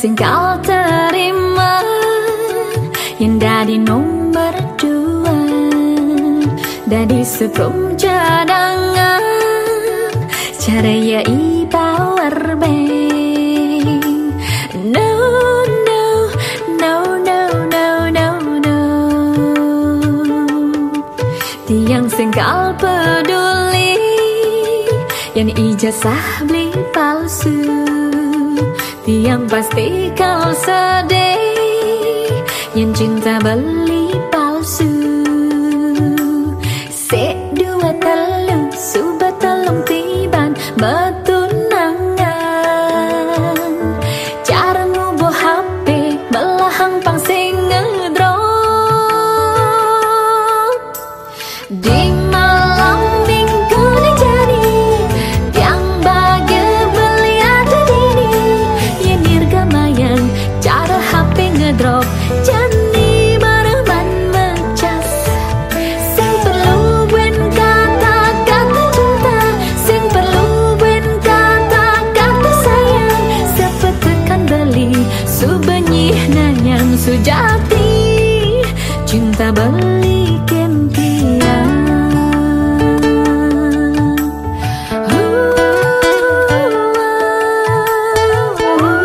Singkal terima Yang dari nomor dua. Dari setrum cadangan Cara ya i power bank No, no, no, no, no, no, no. Tiang singkal peduli Yang ijazah beli palsu Tiang pasti kau sedih Yang cinta belum sejati cinta beli dia uh, uh, uh.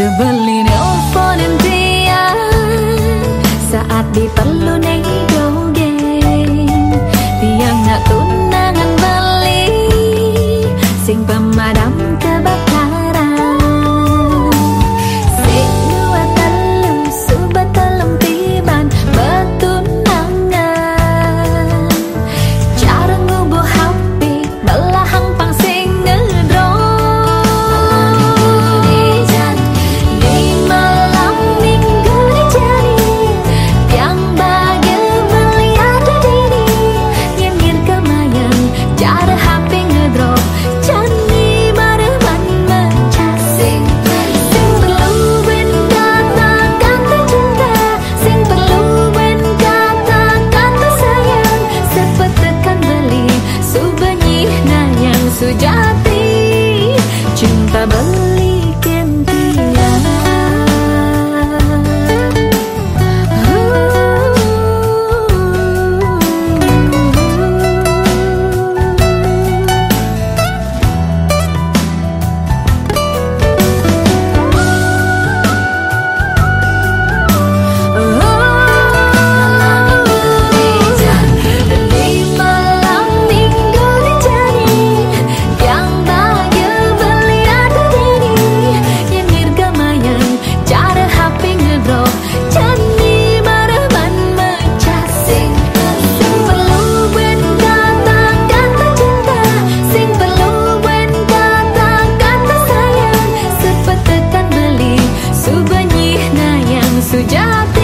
Debelin saat diperlukan. Tamam Suja.